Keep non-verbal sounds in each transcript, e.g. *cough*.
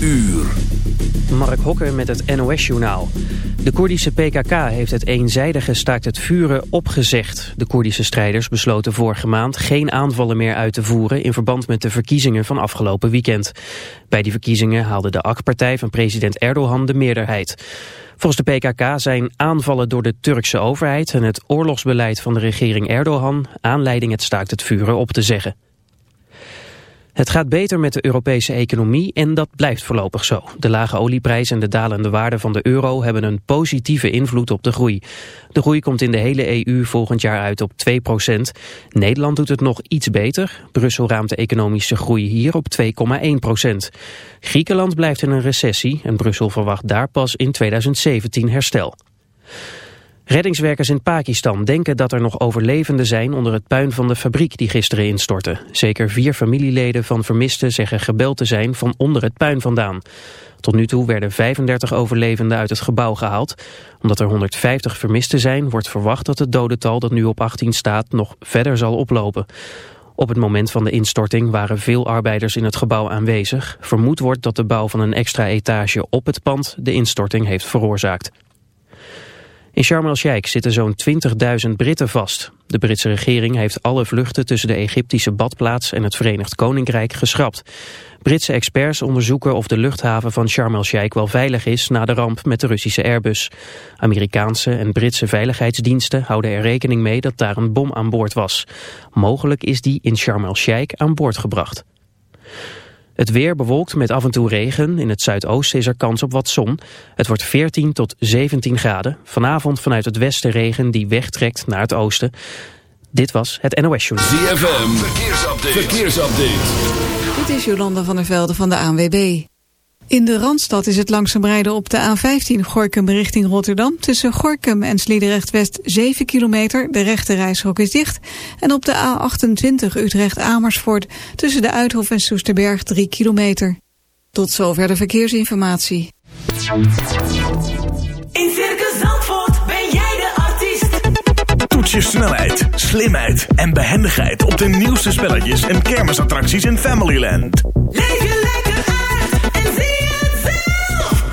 uur. Mark Hokker met het NOS-journaal. De Koerdische PKK heeft het eenzijdige staakt het vuren opgezegd. De Koerdische strijders besloten vorige maand geen aanvallen meer uit te voeren... in verband met de verkiezingen van afgelopen weekend. Bij die verkiezingen haalde de AK-partij van president Erdogan de meerderheid. Volgens de PKK zijn aanvallen door de Turkse overheid... en het oorlogsbeleid van de regering Erdogan... aanleiding het staakt het vuren op te zeggen. Het gaat beter met de Europese economie en dat blijft voorlopig zo. De lage olieprijs en de dalende waarde van de euro hebben een positieve invloed op de groei. De groei komt in de hele EU volgend jaar uit op 2% Nederland doet het nog iets beter. Brussel raamt de economische groei hier op 2,1% Griekenland blijft in een recessie en Brussel verwacht daar pas in 2017 herstel. Reddingswerkers in Pakistan denken dat er nog overlevenden zijn onder het puin van de fabriek die gisteren instortte. Zeker vier familieleden van vermisten zeggen gebeld te zijn van onder het puin vandaan. Tot nu toe werden 35 overlevenden uit het gebouw gehaald. Omdat er 150 vermisten zijn, wordt verwacht dat het dodental dat nu op 18 staat nog verder zal oplopen. Op het moment van de instorting waren veel arbeiders in het gebouw aanwezig. Vermoed wordt dat de bouw van een extra etage op het pand de instorting heeft veroorzaakt. In Sharm el-Sheikh zitten zo'n 20.000 Britten vast. De Britse regering heeft alle vluchten tussen de Egyptische badplaats en het Verenigd Koninkrijk geschrapt. Britse experts onderzoeken of de luchthaven van Sharm el-Sheikh wel veilig is na de ramp met de Russische Airbus. Amerikaanse en Britse veiligheidsdiensten houden er rekening mee dat daar een bom aan boord was. Mogelijk is die in Sharm el-Sheikh aan boord gebracht. Het weer bewolkt met af en toe regen. In het zuidoosten is er kans op wat zon. Het wordt 14 tot 17 graden. Vanavond vanuit het westen regen die wegtrekt naar het oosten. Dit was het NOS Journal. ZFM, verkeersupdate. verkeersupdate. Dit is Jolanda van der Velde van de ANWB. In de Randstad is het langzaam rijden op de A15 Gorkum richting Rotterdam. Tussen Gorkum en Sliedrecht-West 7 kilometer. De rechte reishok is dicht. En op de A28 Utrecht-Amersfoort tussen de Uithof en Soesterberg 3 kilometer. Tot zover de verkeersinformatie. In Circus Zandvoort ben jij de artiest. Toets je snelheid, slimheid en behendigheid op de nieuwste spelletjes en kermisattracties in Familyland. Leef je lekker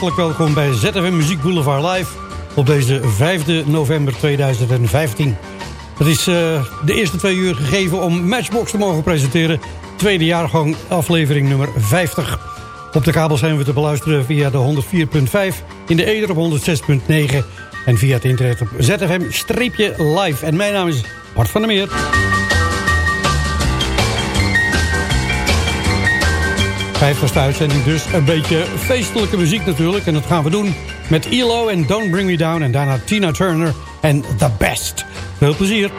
Hartelijk welkom bij ZFM Muziek Boulevard Live op deze 5 november 2015. Het is eh, de eerste twee uur gegeven om Matchbox te mogen presenteren. Tweede jaargang aflevering nummer 50. Op de kabel zijn we te beluisteren via de 104.5, in de eder op 106.9 en via het internet op ZFM-live. En mijn naam is Bart van der Meer. Vijftigste uitzending dus. Een beetje feestelijke muziek natuurlijk. En dat gaan we doen met ELO en Don't Bring Me Down. En daarna Tina Turner en The Best. Veel plezier.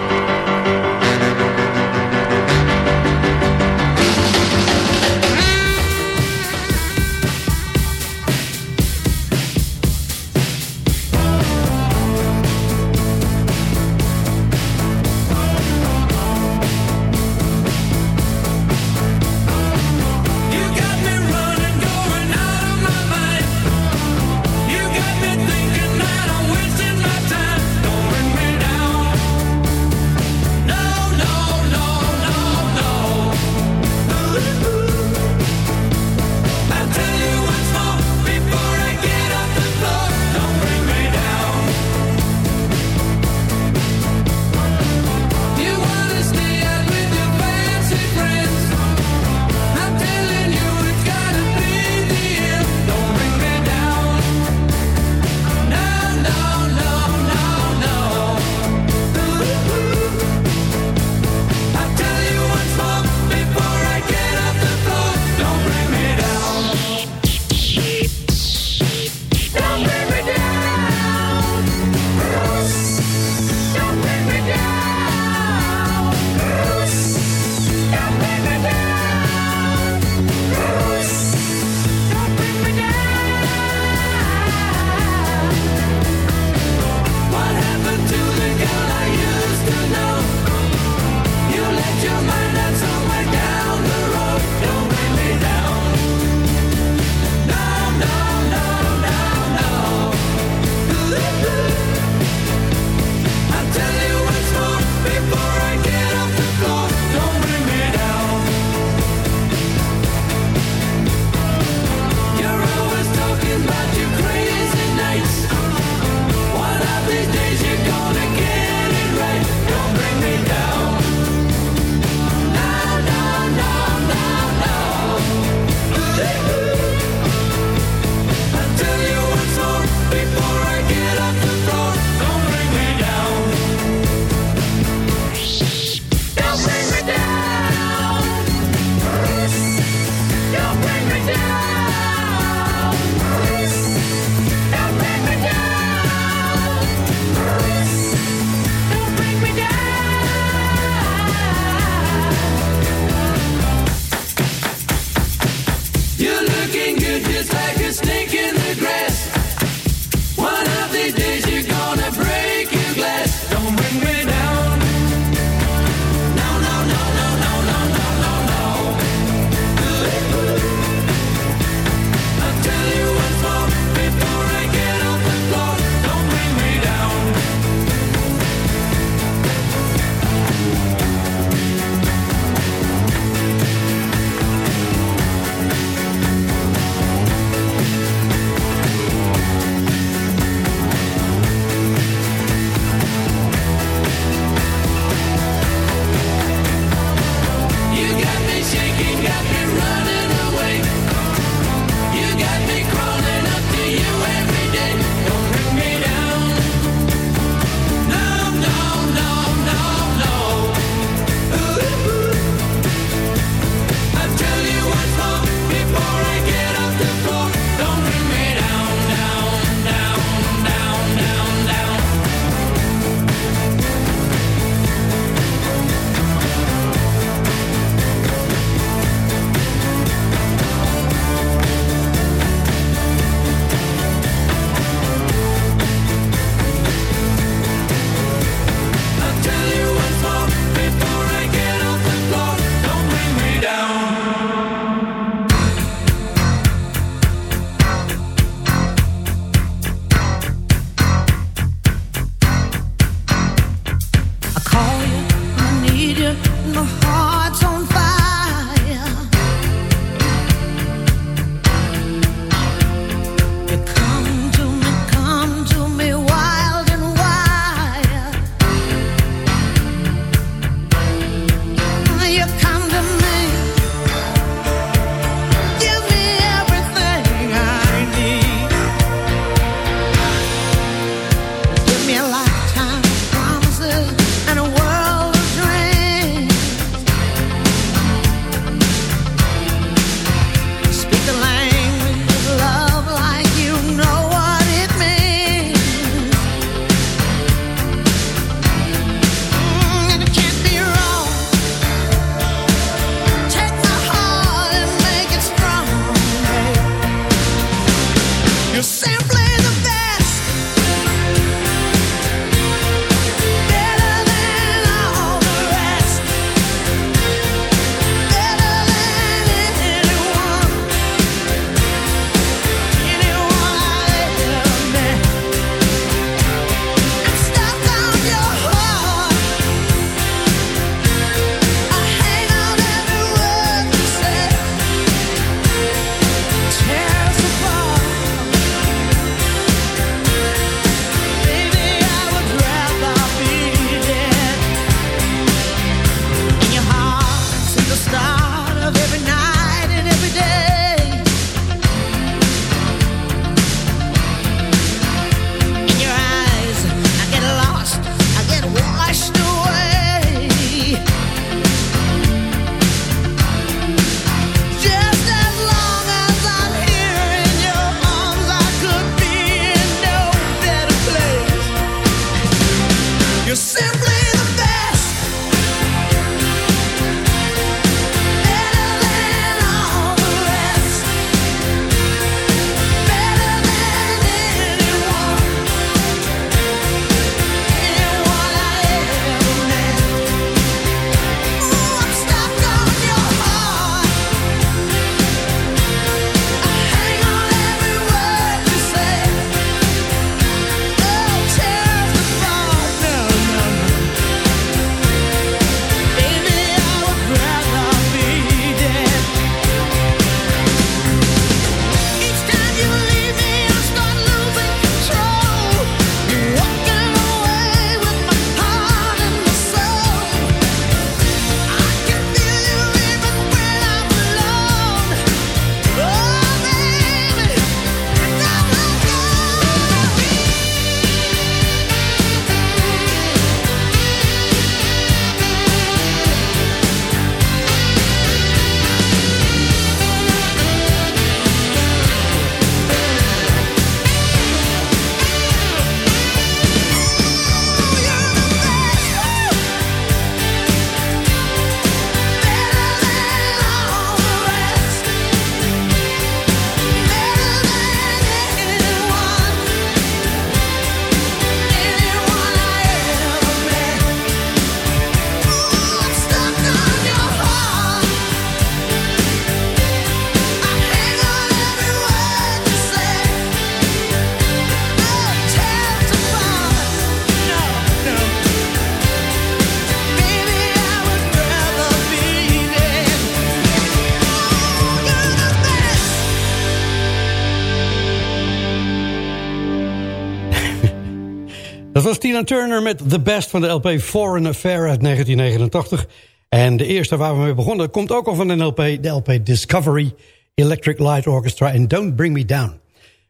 Turner met The Best van de LP Foreign Affair uit 1989. En de eerste waar we mee begonnen komt ook al van een LP, de LP Discovery, Electric Light Orchestra en Don't Bring Me Down.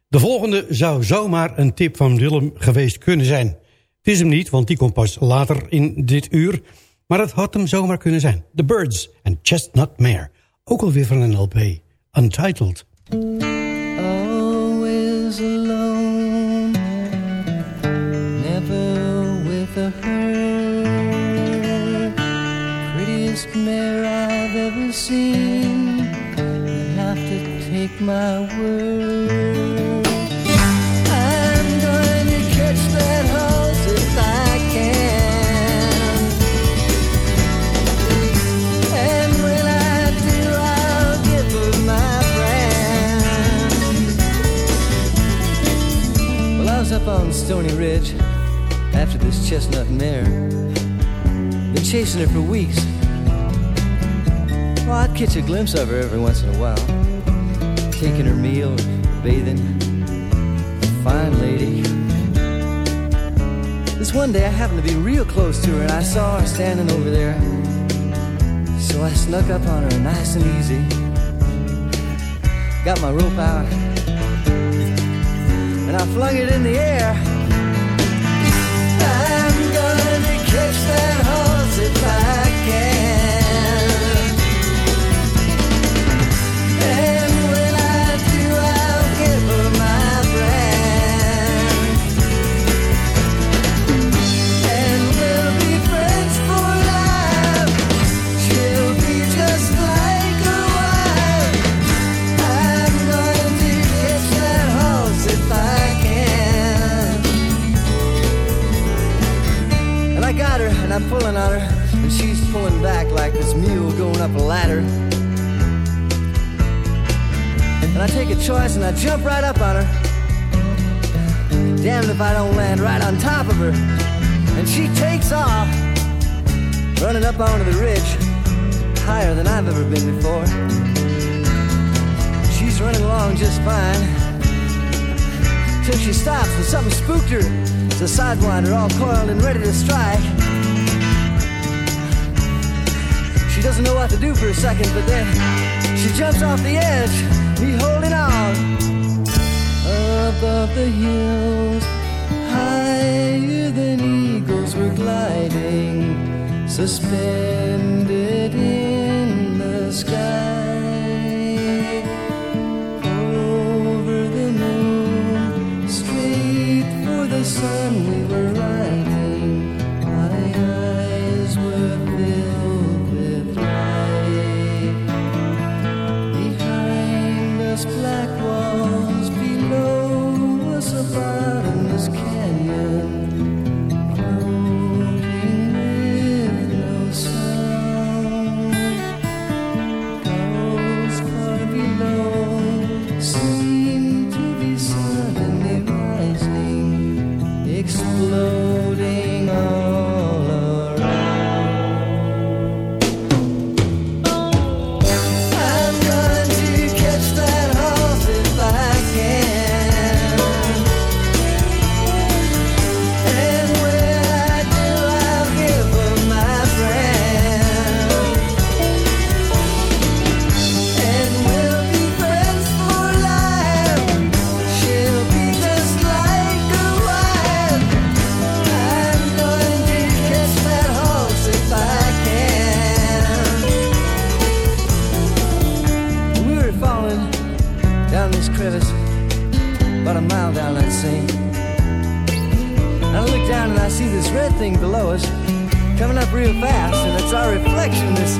De volgende zou zomaar een tip van Willem geweest kunnen zijn. Het is hem niet, want die komt pas later in dit uur. Maar het had hem zomaar kunnen zijn. The Birds en Chestnut Mare. Ook alweer van een LP. Untitled. Seen. You have to take my word. I'm going to catch that horse if I can. And when I do, I'll my brand. Well, I was up on Stony Ridge after this chestnut mare. Been chasing her for weeks. I'd catch a glimpse of her every once in a while. Taking her meal, bathing. Fine lady. This one day I happened to be real close to her and I saw her standing over there. So I snuck up on her nice and easy. Got my rope out. And I flung it in the air. I'm gonna catch that horse if I can. And on her, and she's pulling back like this mule going up a ladder. And I take a choice, and I jump right up on her. Damned if I don't land right on top of her. And she takes off, running up onto the ridge, higher than I've ever been before. She's running along just fine. Till she stops and something spooked her. It's a sidewinder all coiled and ready to strike. She doesn't know what to do for a second, but then she jumps off the edge, me holding on. Above the hills, higher than eagles were gliding, suspended in the sky. Over the moon, straight for the sun down this crevice, about a mile down that seam. And I look down and I see this red thing below us coming up real fast, and it's our reflection, this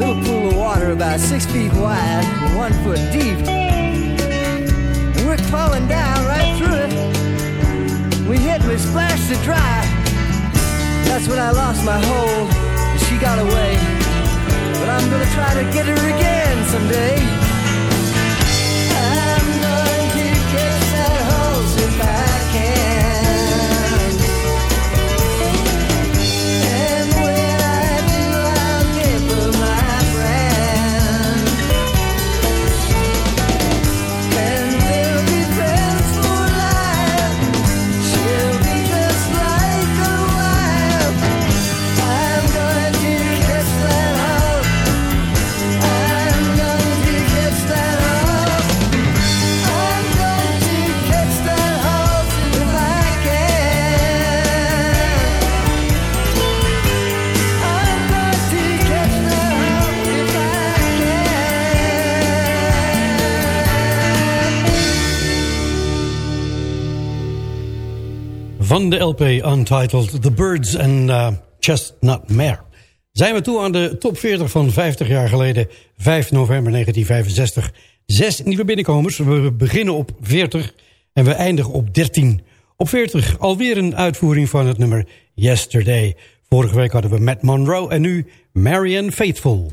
little pool of water about six feet wide and one foot deep. And we're crawling down right through it. We hit, we splash, to dry. That's when I lost my hold, and she got away. But I'm gonna try to get her again someday. Van de LP Untitled The Birds and uh, Chestnut Mare. Zijn we toe aan de top 40 van 50 jaar geleden, 5 november 1965. Zes nieuwe binnenkomers. We beginnen op 40 en we eindigen op 13. Op 40 alweer een uitvoering van het nummer Yesterday. Vorige week hadden we Matt Monroe en nu Marianne Faithful.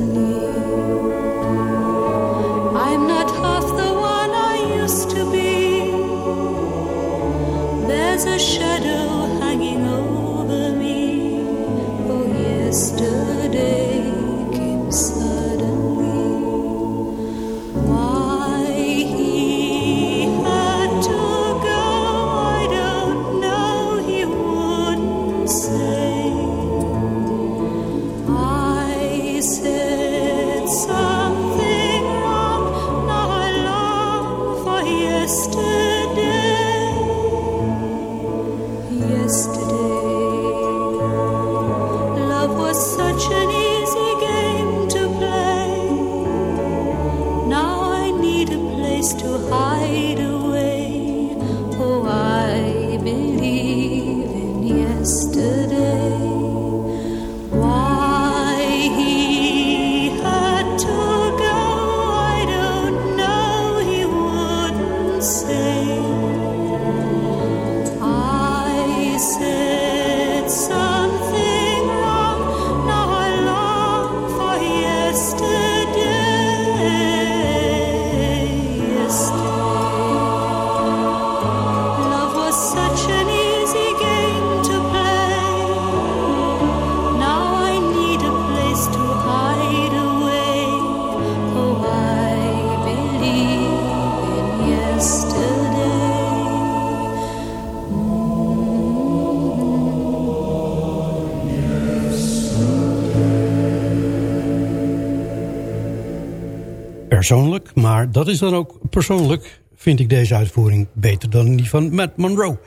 Persoonlijk, maar dat is dan ook persoonlijk... vind ik deze uitvoering beter dan die van Matt Monroe.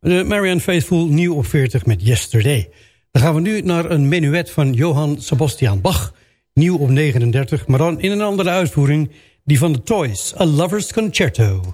De Marianne Faithful nieuw op 40 met Yesterday. Dan gaan we nu naar een menuet van Johann Sebastian Bach. Nieuw op 39, maar dan in een andere uitvoering... die van de Toys, A Lover's Concerto.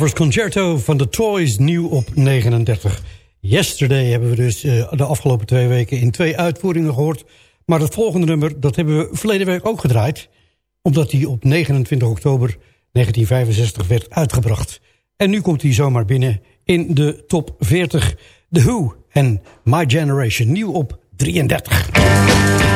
Lovers Concerto van The Toys, nieuw op 39. Yesterday hebben we dus eh, de afgelopen twee weken in twee uitvoeringen gehoord. Maar het volgende nummer, dat hebben we verleden week ook gedraaid. Omdat die op 29 oktober 1965 werd uitgebracht. En nu komt hij zomaar binnen in de top 40. The Who en My Generation, nieuw op 33.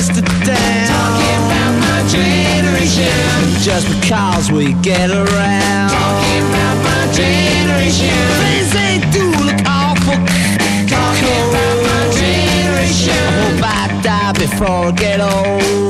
Try to put us to down. Talking about my generation. Just because we get around. Talking about my generation. Things they do look awful. Talking about my generation. I hope I die before I get old.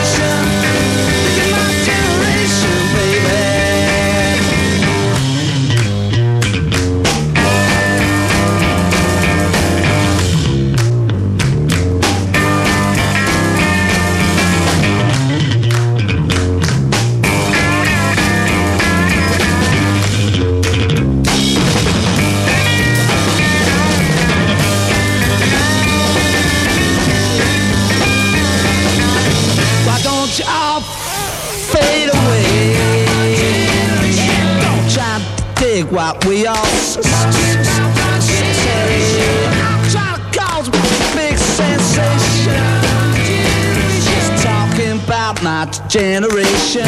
Generation.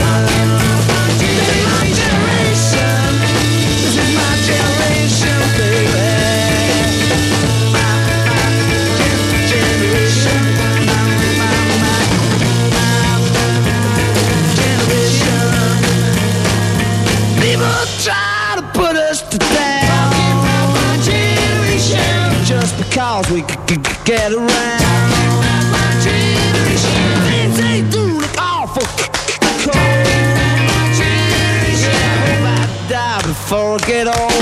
This is my generation. This is my generation, baby. My, my gen- generation. My, my, my generation. People try to put us down. My. Just because we get around. quiero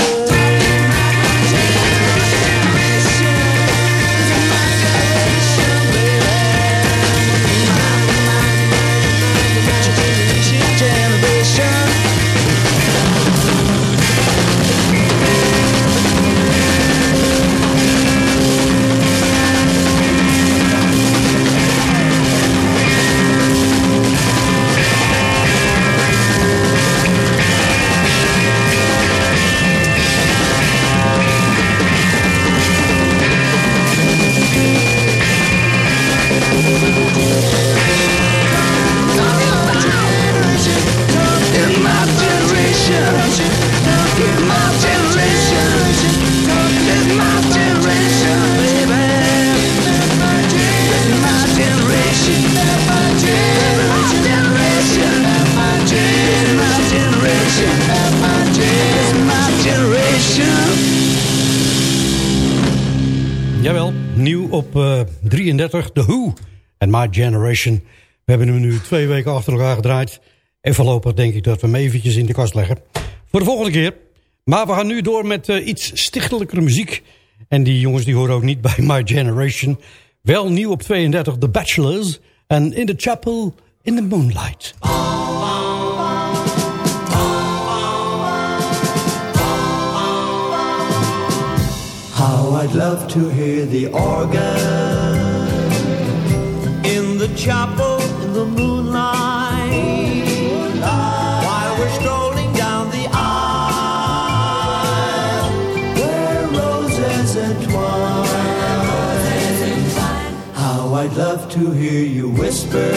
My Generation. We hebben hem nu twee weken achter elkaar gedraaid. En voorlopig denk ik dat we hem eventjes in de kast leggen. Voor de volgende keer. Maar we gaan nu door met eh, iets stichtelijkere muziek. En die jongens die horen ook niet bij My Generation. Wel nieuw op 32, The Bachelors. En In the Chapel in the Moonlight. How I'd love to hear the organ chapel in the moonlight while we're strolling down the aisle where roses entwine. How I'd love to hear you whisper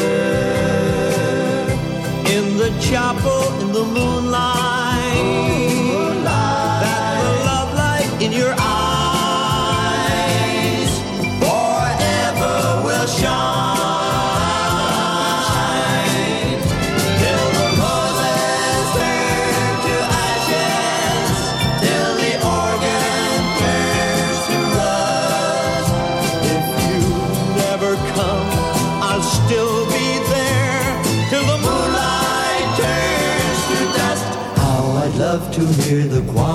in the chapel in the moonlight that the love light in your eyes hear the choir.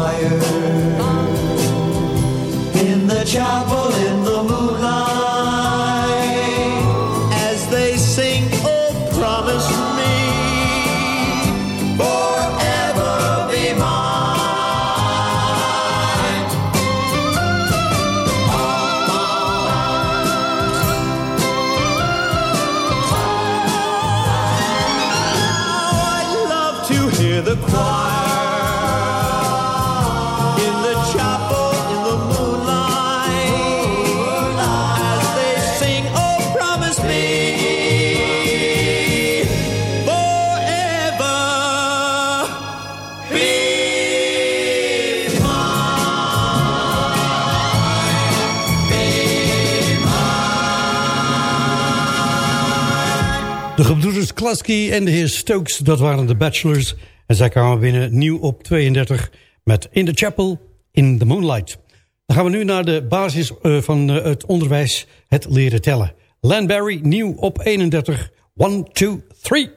Klasky en de heer Stokes, dat waren de Bachelors. En zij kwamen binnen nieuw op 32 met In the Chapel, In the Moonlight. Dan gaan we nu naar de basis eh, van eh, het onderwijs, het leren tellen. Lanberry, nieuw op 31. 1, 2, 3.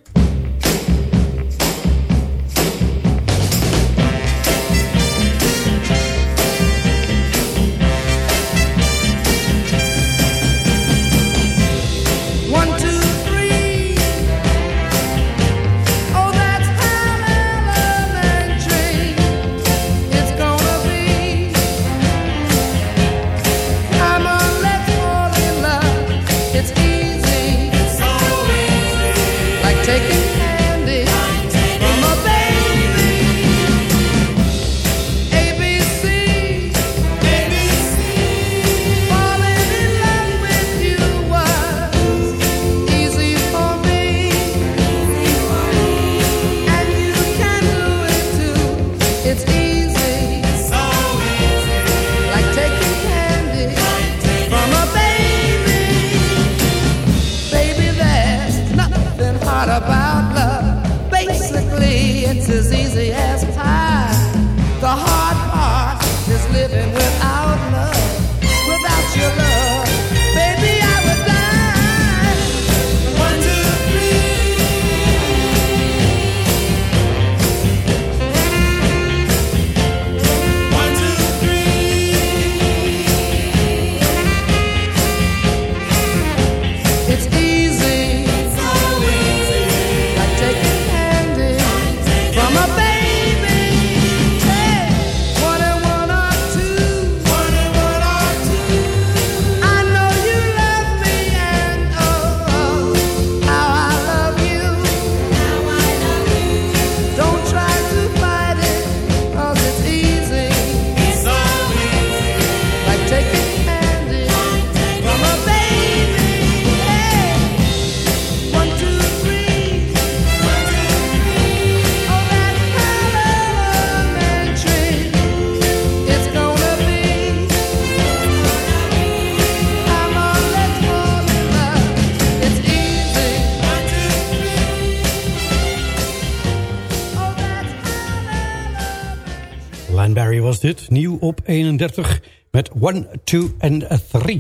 nieuw op 31 met 1, 2 en 3.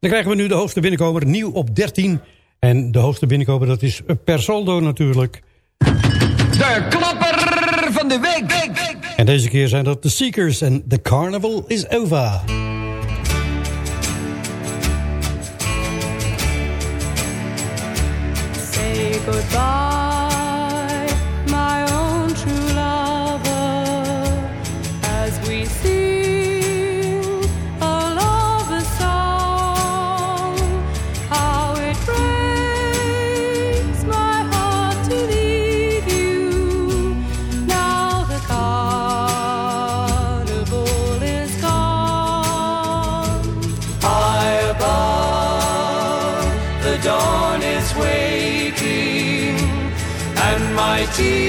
Dan krijgen we nu de hoogste binnenkomer, nieuw op 13. En de hoogste binnenkomer, dat is per soldo natuurlijk. De klapper van de week, week. En deze keer zijn dat de Seekers en The Carnival is over. Say goodbye. empty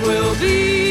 Will be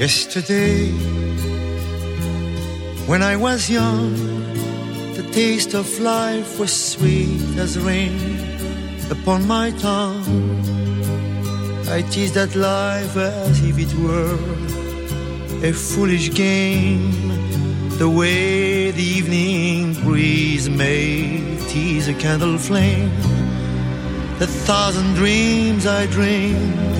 Yesterday, when I was young, the taste of life was sweet as rain upon my tongue. I teased at life as if it were a foolish game, the way the evening breeze may tease a candle flame. The thousand dreams I dreamed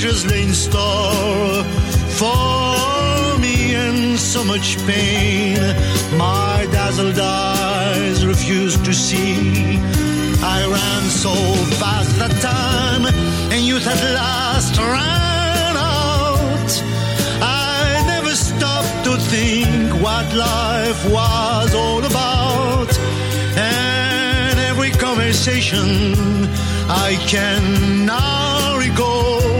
pleasures lay store for me, and so much pain my dazzled eyes refused to see. I ran so fast that time, and youth at last ran out. I never stopped to think what life was all about. And every conversation I can now recall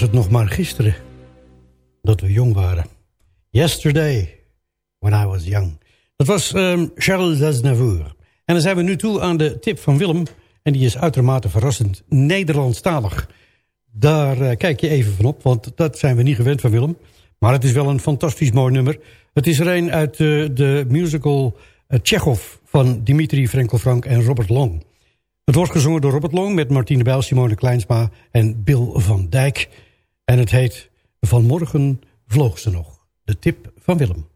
Was het nog maar gisteren dat we jong waren. Yesterday, when I was young. Dat was ehm, Charles Aznavour. En dan zijn we nu toe aan de tip van Willem. En die is uitermate verrassend Nederlandstalig. Daar eh, kijk je even van op, want dat zijn we niet gewend van Willem. Maar het is wel een fantastisch mooi nummer. Het is er een uit eh, de musical uh, van Dimitri Frenkel-Frank en Robert Long. Het wordt gezongen door Robert Long met Martine Bijl, Simone Kleinsma en Bill van Dijk. En het heet Vanmorgen vloog ze nog. De tip van Willem.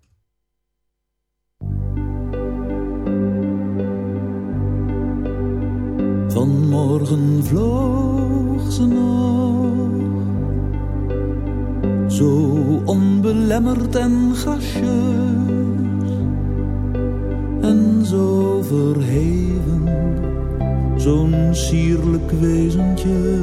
Vanmorgen vloog ze nog, zo onbelemmerd en gracieus, en zo verheven, zo'n sierlijk wezentje.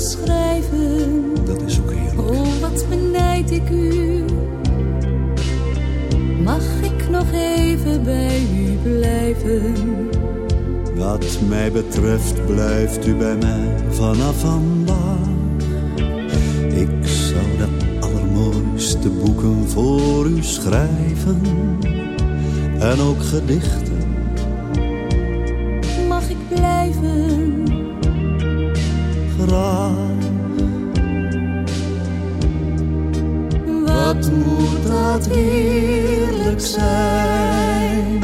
schrijven, Dat is ook heerlijk. oh wat benijd ik u. nog even bij u blijven? Wat mij betreft blijft u bij mij vanaf vandaag. Ik zou de allermooiste boeken voor u schrijven. En ook gedichten. Mag ik blijven? Graag. Wat moet dat heerlijk zijn?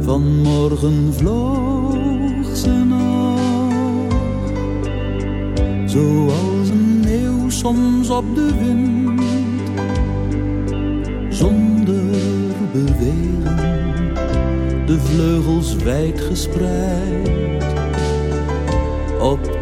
Vanmorgen vloog ze nog, zoals een meeuw soms op de wind, zonder bewegen, de vleugels wijd gespreid, op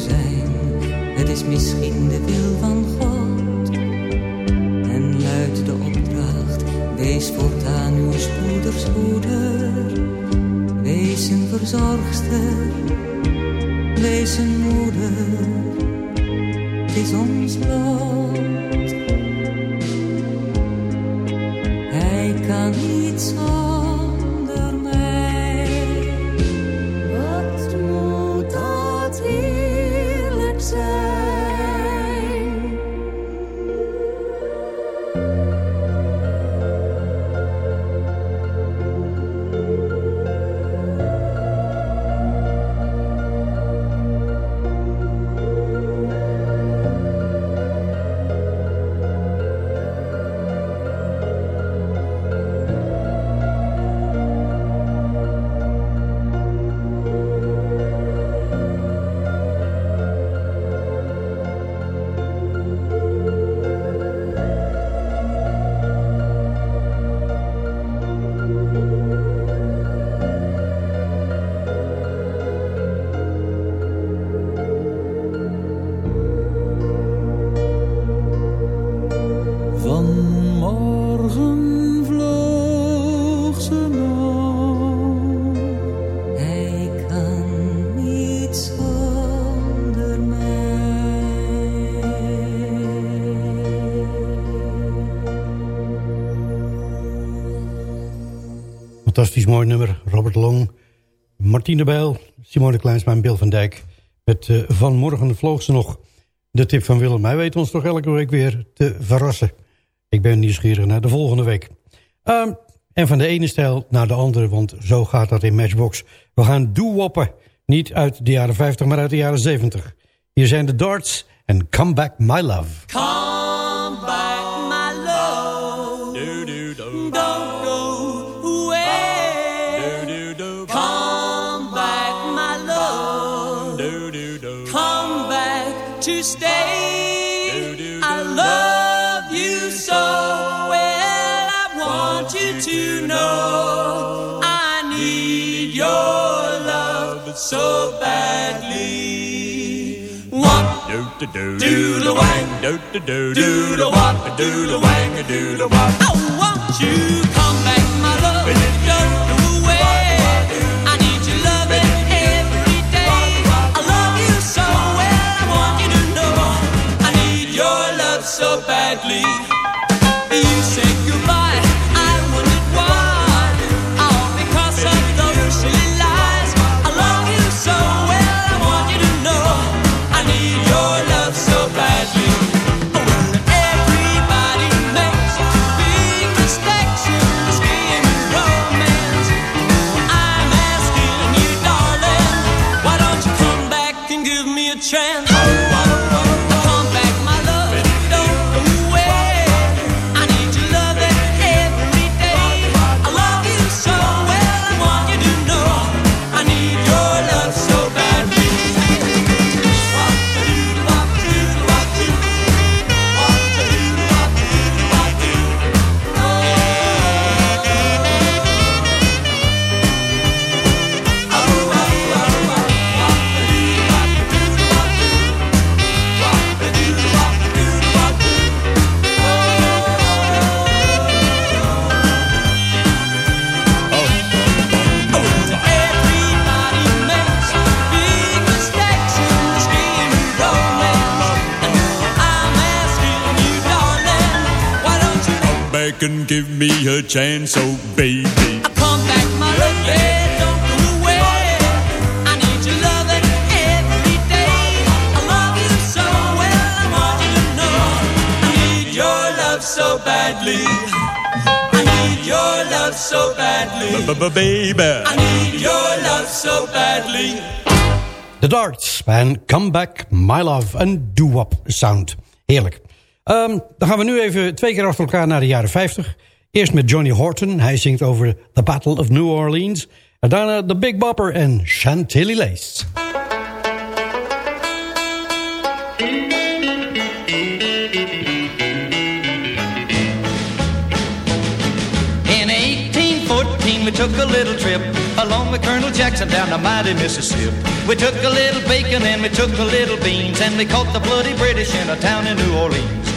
zijn, het is misschien de wil van God. En luidt de opdracht, wees voortaan uw spoeders moeder. Wees een verzorgster, wees een moeder. Het is ons mooi nummer. Robert Long, Martine Bijl, Simone Kleinsma en Bill van Dijk. Met uh, Vanmorgen vloog ze nog. De tip van Willem. Hij weet ons toch elke week weer te verrassen. Ik ben nieuwsgierig naar de volgende week. Um, en van de ene stijl naar de andere, want zo gaat dat in Matchbox. We gaan doo-woppen. Niet uit de jaren 50, maar uit de jaren 70. Hier zijn de Darts en Come Back My Love. Do do Do the wang, do do do do the wop, do the wang, do the wop. I want you come back, my love. Don't go away. I need your loving every day. I love you so well. I want you to know I need your love so badly. back give me a chance, oh baby. I come back, my love. So badly, I need your love so badly. Baby, I need your love so badly. The Darts and Come Back My Love, een doo-wop sound. Heerlijk. Ehm, dan gaan we nu even twee keer achter elkaar naar de jaren 50. Eerst met Johnny Horton, hij zingt over The Battle of New Orleans. En daarna The Big Bopper en Chantilly Lace. In 1814, we took a little trip along with Colonel Jackson down the mighty Mississippi. We took a little bacon and we took a little beans and we caught the bloody British in a town in New Orleans.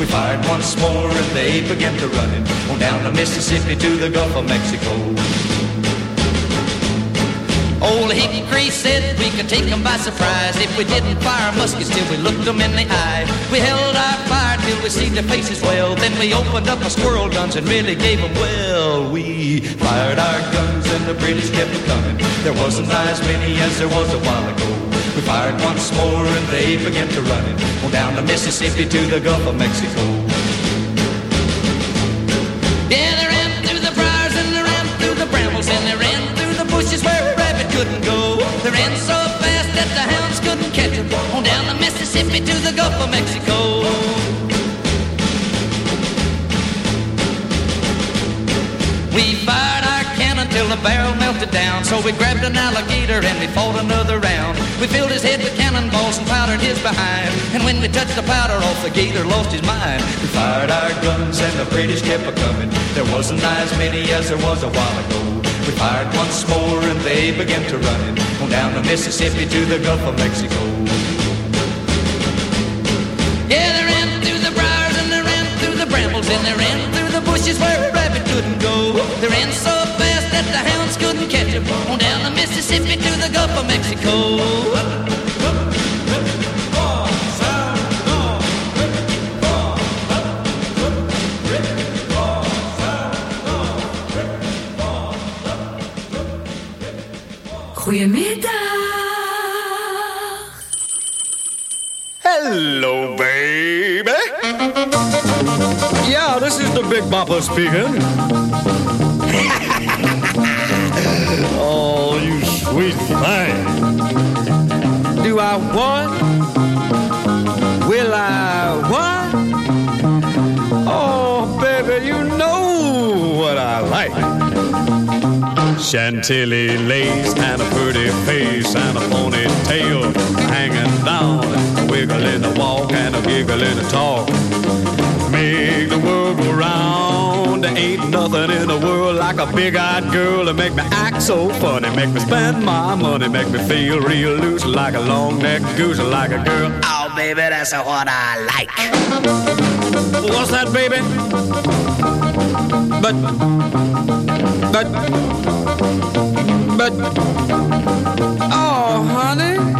We fired once more and they began to run it On down the Mississippi to the Gulf of Mexico Old Hickory said we could take 'em by surprise if we didn't fire muskets till we looked 'em in the eye. We held our fire till we see their faces well. Then we opened up our squirrel guns and really gave 'em well. We fired our guns and the British kept coming. There wasn't as many as there was a while ago. We fired once more and they began to run it on down the Mississippi to the Gulf of Mexico. Yeah, they ran through the briars and they ran through the brambles and they ran through the bushes where a rabbit couldn't go. They ran so fast that the hounds couldn't catch them. On down the Mississippi to the Gulf of Mexico. The barrel melted down. So we grabbed an alligator and we fought another round. We filled his head with cannonballs and powdered his behind. And when we touched the powder off, the gator lost his mind. We fired our guns and the British kept a coming. There wasn't as many as there was a while ago. We fired once more and they began to run it on down the Mississippi to the Gulf of Mexico. Yeah, they ran through the briars and they ran through the brambles and they ran through the bushes where a rabbit couldn't go. They ran so that the hounds couldn't catch them on down the Mississippi to the Gulf of Mexico. Goedemiddag. Hello, baby. Yeah, this is the Big Bopper speaking. *laughs* sweet thing. Do I want? Will I want? Oh, baby, you know what I like. Chantilly lace and a pretty face and a ponytail hanging down, a wiggle in the walk and a giggle in the talk. Make the world go round. There ain't nothing in the world like a big-eyed girl to make me act so funny, make me spend my money, make me feel real loose like a long-necked goose, like a girl. Oh, baby, that's what I like. What's that, baby? But, but, but, oh, honey.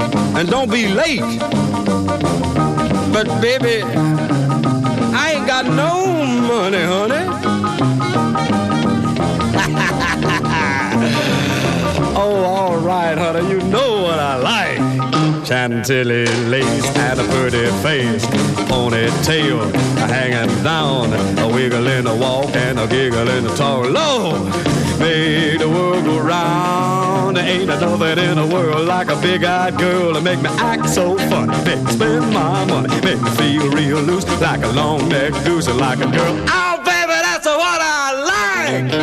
and don't be late. But baby, I ain't got no money, honey. *laughs* oh, all right, honey, you know what I like. Chantilly lace and a pretty face, ponytail hanging down, a wiggle in the walk and a giggle in the talk. Lord, make the world go round. There ain't nothing in the world like a big-eyed girl to make me act so funny, make me spend my money, make me feel real loose like a long-necked goose, like a girl. Oh, baby, that's what I like.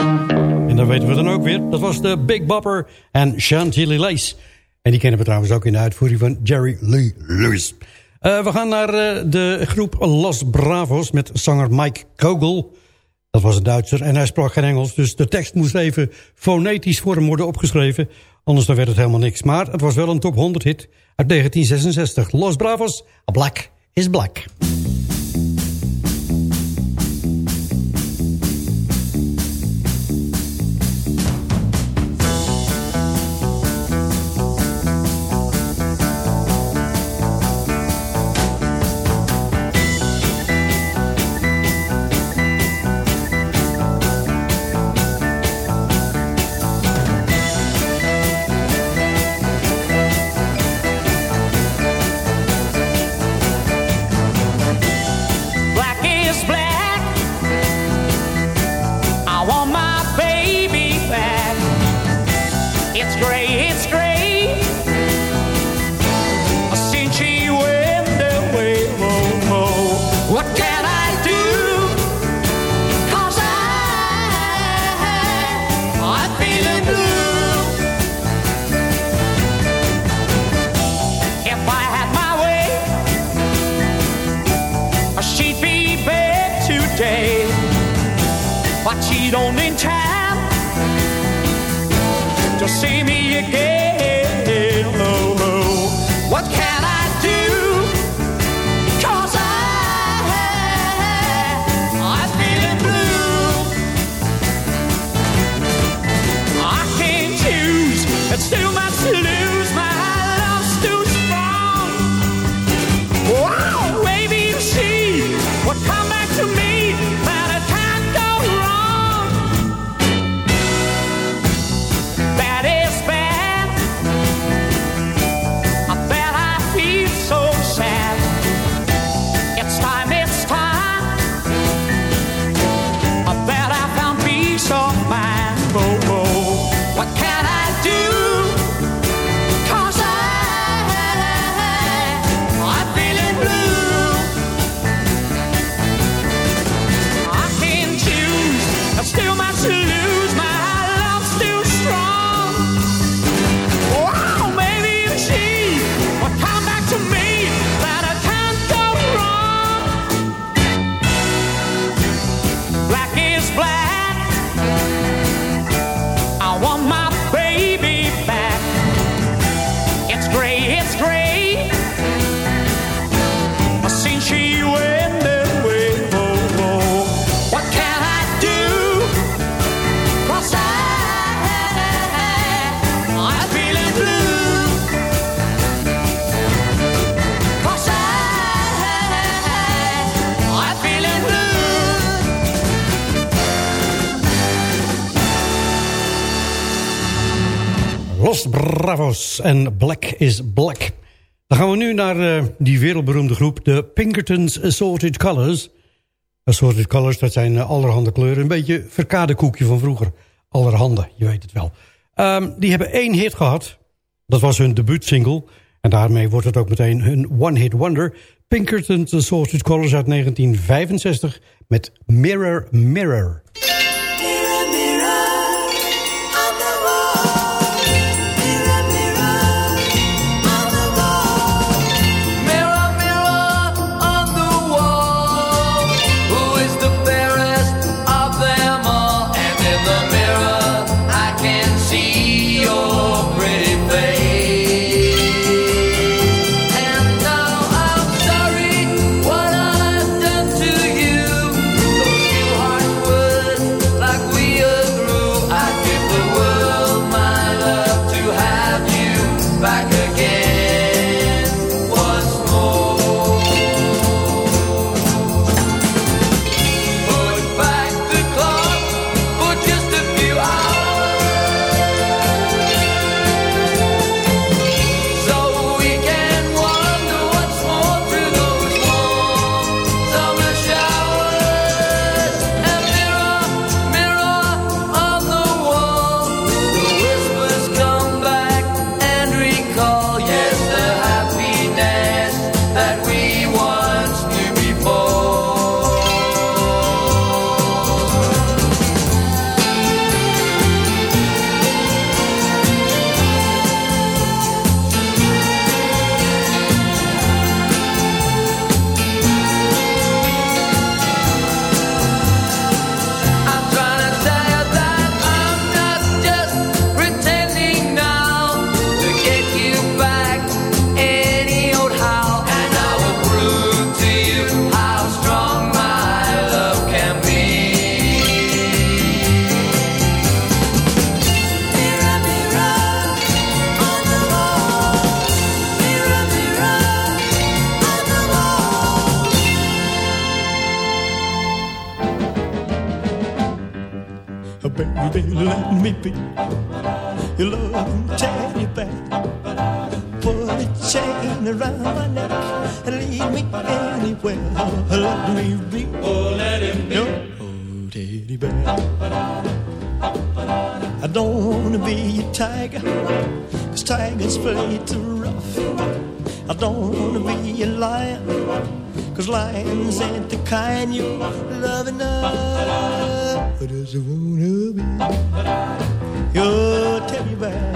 En dat weten we dan ook weer. Dat was de Big Bopper en Chantilly Lace. En die kennen we trouwens ook in de uitvoering van Jerry Lee Lewis. Eh, we gaan naar eh, de groep Los Bravos met zanger Mike Kogel. Dat was een Duitser en hij sprak geen Engels. Dus de tekst moest even fonetisch voor hem worden opgeschreven. Anders dan werd het helemaal niks. Maar het was wel een top 100 hit uit 1966. Los Bravos, Black is. Black En Black is Black. Dan gaan we nu naar eh, die wereldberoemde groep, de Pinkertons Assorted Colors. Assorted Colors, dat zijn eh, allerhande kleuren. Een beetje verkade koekje van vroeger. Allerhande, je weet het wel. Ehm, die hebben één hit gehad. Dat was hun debuutsingle. En daarmee wordt het ook meteen hun one-hit wonder. Pinkertons Assorted Colors uit 1965 met Mirror. Mirror, me be your loving teddy bear. Put a chain around my neck and lead me anywhere. Let me be. Oh, let him be. Your oh, teddy bear. I don't wanna be a tiger, cause tigers play too rough. I don't wanna be a lion, cause lions ain't the kind you love enough. I just wanna be your teddy bear.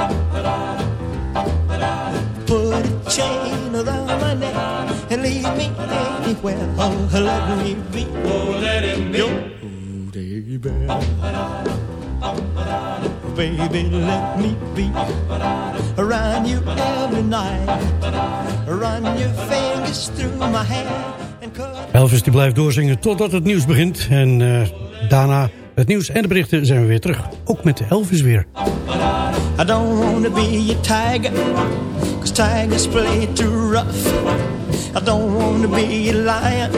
Put a chain around my neck and lead me anywhere. Oh, let me be. Oh, let him be. Your teddy bear. Baby, let me be around you every night. Run your fingers through my hair. Elvis die blijft doorzingen totdat het nieuws begint. En eh, daarna het nieuws en de berichten zijn we weer terug. Ook met Elvis weer. I don't wanna be a tiger, cause tigers play too rough. I don't wanna be a lion,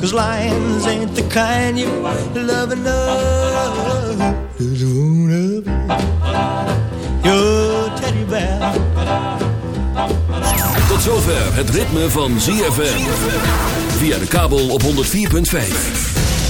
cause lions ain't the kind you love enough. Just wanna be your teddy bear. Tot zover het ritme van ZFM. Via de kabel op 104.5.